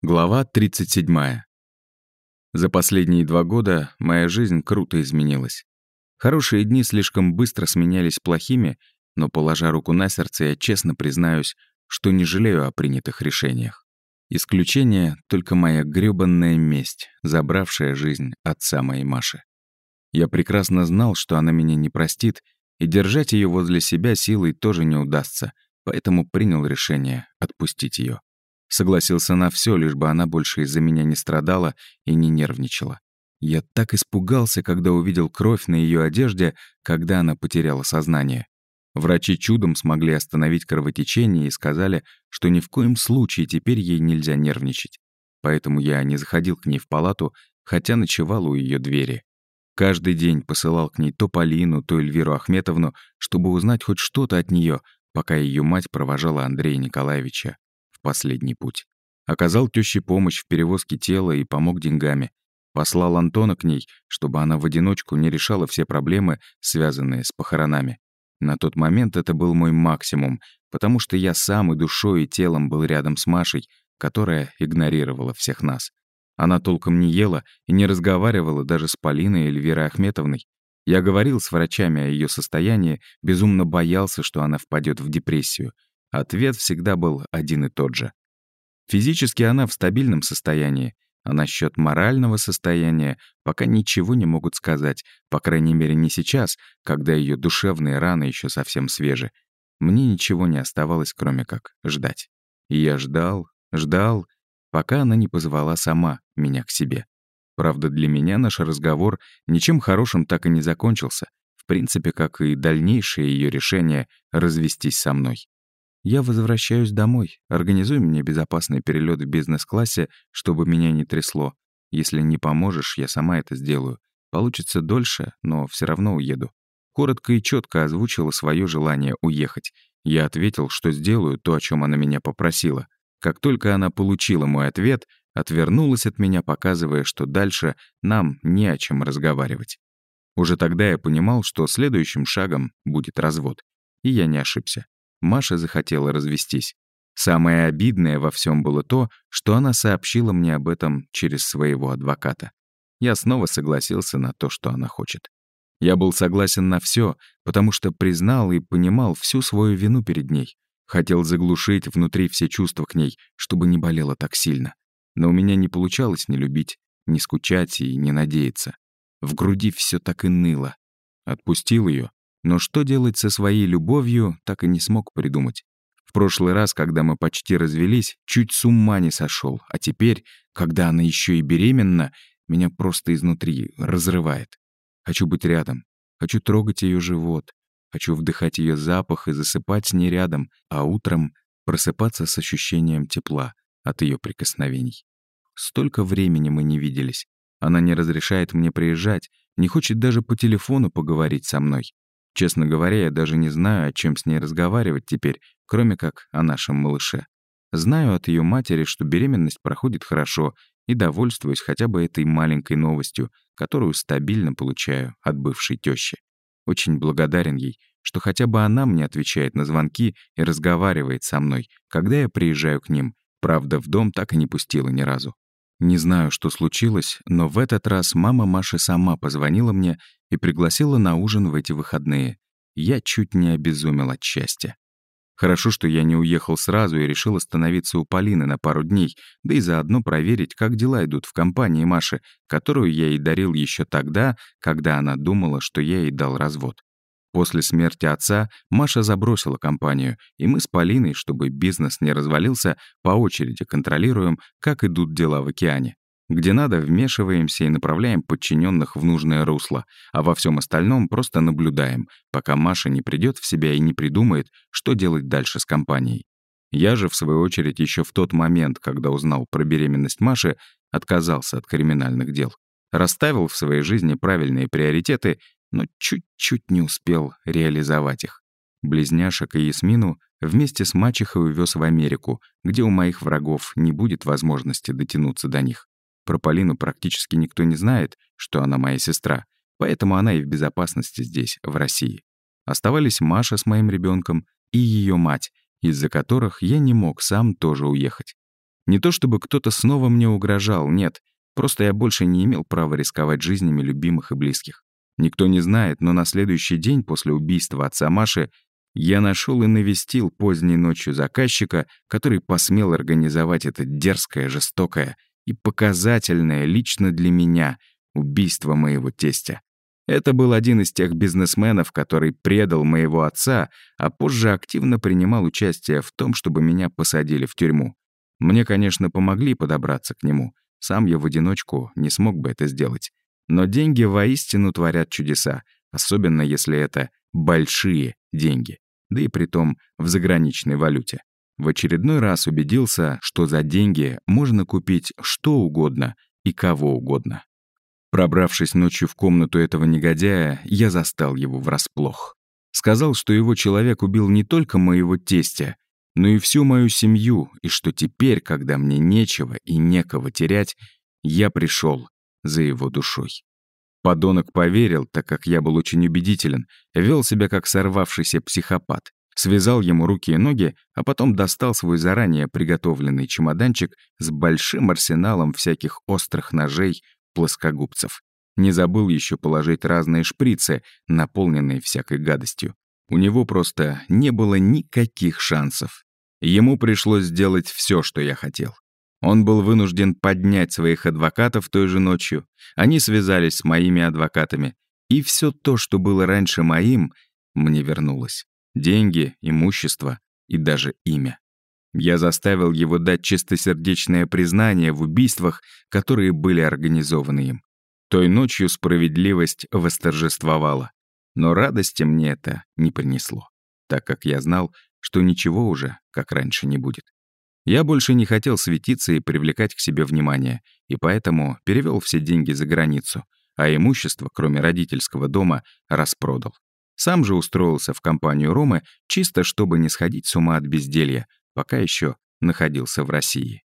Глава 37. За последние два года моя жизнь круто изменилась. Хорошие дни слишком быстро сменялись плохими, но, положа руку на сердце, я честно признаюсь, что не жалею о принятых решениях. Исключение — только моя грёбанная месть, забравшая жизнь отца моей Маши. Я прекрасно знал, что она меня не простит, и держать ее возле себя силой тоже не удастся, поэтому принял решение отпустить ее. Согласился на все, лишь бы она больше из-за меня не страдала и не нервничала. Я так испугался, когда увидел кровь на ее одежде, когда она потеряла сознание. Врачи чудом смогли остановить кровотечение и сказали, что ни в коем случае теперь ей нельзя нервничать. Поэтому я не заходил к ней в палату, хотя ночевал у ее двери. Каждый день посылал к ней то Полину, то Эльвиру Ахметовну, чтобы узнать хоть что-то от нее, пока ее мать провожала Андрея Николаевича последний путь. Оказал тёще помощь в перевозке тела и помог деньгами. Послал Антона к ней, чтобы она в одиночку не решала все проблемы, связанные с похоронами. На тот момент это был мой максимум, потому что я сам и душой, и телом был рядом с Машей, которая игнорировала всех нас. Она толком не ела и не разговаривала даже с Полиной или Верой Ахметовной. Я говорил с врачами о ее состоянии, безумно боялся, что она впадет в депрессию — Ответ всегда был один и тот же. Физически она в стабильном состоянии, а насчет морального состояния пока ничего не могут сказать, по крайней мере не сейчас, когда ее душевные раны еще совсем свежи. Мне ничего не оставалось, кроме как ждать. И я ждал, ждал, пока она не позвала сама меня к себе. Правда, для меня наш разговор ничем хорошим так и не закончился, в принципе, как и дальнейшее ее решение развестись со мной. Я возвращаюсь домой. Организуй мне безопасный перелет в бизнес-классе, чтобы меня не трясло. Если не поможешь, я сама это сделаю. Получится дольше, но все равно уеду. Коротко и четко озвучила свое желание уехать. Я ответил, что сделаю то, о чем она меня попросила. Как только она получила мой ответ, отвернулась от меня, показывая, что дальше нам не о чем разговаривать. Уже тогда я понимал, что следующим шагом будет развод. И я не ошибся. Маша захотела развестись. Самое обидное во всем было то, что она сообщила мне об этом через своего адвоката. Я снова согласился на то, что она хочет. Я был согласен на все, потому что признал и понимал всю свою вину перед ней. Хотел заглушить внутри все чувства к ней, чтобы не болело так сильно. Но у меня не получалось не любить, не скучать и не надеяться. В груди все так и ныло. Отпустил ее, но что делать со своей любовью, так и не смог придумать. В прошлый раз, когда мы почти развелись, чуть с ума не сошел, а теперь, когда она еще и беременна, меня просто изнутри разрывает. Хочу быть рядом, хочу трогать ее живот, хочу вдыхать ее запах и засыпать с ней рядом, а утром просыпаться с ощущением тепла от ее прикосновений. Столько времени мы не виделись. Она не разрешает мне приезжать, не хочет даже по телефону поговорить со мной. Честно говоря, я даже не знаю, о чем с ней разговаривать теперь, кроме как о нашем малыше. Знаю от ее матери, что беременность проходит хорошо, и довольствуюсь хотя бы этой маленькой новостью, которую стабильно получаю от бывшей тещи. Очень благодарен ей, что хотя бы она мне отвечает на звонки и разговаривает со мной, когда я приезжаю к ним. Правда, в дом так и не пустила ни разу. Не знаю, что случилось, но в этот раз мама Маши сама позвонила мне и пригласила на ужин в эти выходные. Я чуть не обезумел от счастья. Хорошо, что я не уехал сразу и решил остановиться у Полины на пару дней, да и заодно проверить, как дела идут в компании Маши, которую я ей дарил еще тогда, когда она думала, что я ей дал развод. После смерти отца Маша забросила компанию, и мы с Полиной, чтобы бизнес не развалился, по очереди контролируем, как идут дела в океане. Где надо, вмешиваемся и направляем подчиненных в нужное русло, а во всем остальном просто наблюдаем, пока Маша не придет в себя и не придумает, что делать дальше с компанией. Я же, в свою очередь, еще в тот момент, когда узнал про беременность Маши, отказался от криминальных дел. Расставил в своей жизни правильные приоритеты но чуть-чуть не успел реализовать их. Близняшек и Ясмину вместе с мачехой увез в Америку, где у моих врагов не будет возможности дотянуться до них. Про Полину практически никто не знает, что она моя сестра, поэтому она и в безопасности здесь, в России. Оставались Маша с моим ребенком и ее мать, из-за которых я не мог сам тоже уехать. Не то чтобы кто-то снова мне угрожал, нет. Просто я больше не имел права рисковать жизнями любимых и близких. Никто не знает, но на следующий день после убийства отца Маши я нашел и навестил поздней ночью заказчика, который посмел организовать это дерзкое, жестокое и показательное лично для меня убийство моего тестя. Это был один из тех бизнесменов, который предал моего отца, а позже активно принимал участие в том, чтобы меня посадили в тюрьму. Мне, конечно, помогли подобраться к нему. Сам я в одиночку не смог бы это сделать. Но деньги воистину творят чудеса, особенно если это большие деньги, да и притом в заграничной валюте. В очередной раз убедился, что за деньги можно купить что угодно и кого угодно. Пробравшись ночью в комнату этого негодяя, я застал его врасплох. Сказал, что его человек убил не только моего тестя, но и всю мою семью, и что теперь, когда мне нечего и некого терять, я пришел за его душой. Подонок поверил, так как я был очень убедителен, вел себя как сорвавшийся психопат, связал ему руки и ноги, а потом достал свой заранее приготовленный чемоданчик с большим арсеналом всяких острых ножей, плоскогубцев. Не забыл еще положить разные шприцы, наполненные всякой гадостью. У него просто не было никаких шансов. Ему пришлось сделать все, что я хотел. Он был вынужден поднять своих адвокатов той же ночью. Они связались с моими адвокатами. И все то, что было раньше моим, мне вернулось. Деньги, имущество и даже имя. Я заставил его дать чистосердечное признание в убийствах, которые были организованы им. Той ночью справедливость восторжествовала. Но радости мне это не принесло, так как я знал, что ничего уже, как раньше, не будет. Я больше не хотел светиться и привлекать к себе внимание, и поэтому перевел все деньги за границу, а имущество, кроме родительского дома, распродал. Сам же устроился в компанию Ромы, чисто чтобы не сходить с ума от безделья, пока еще находился в России.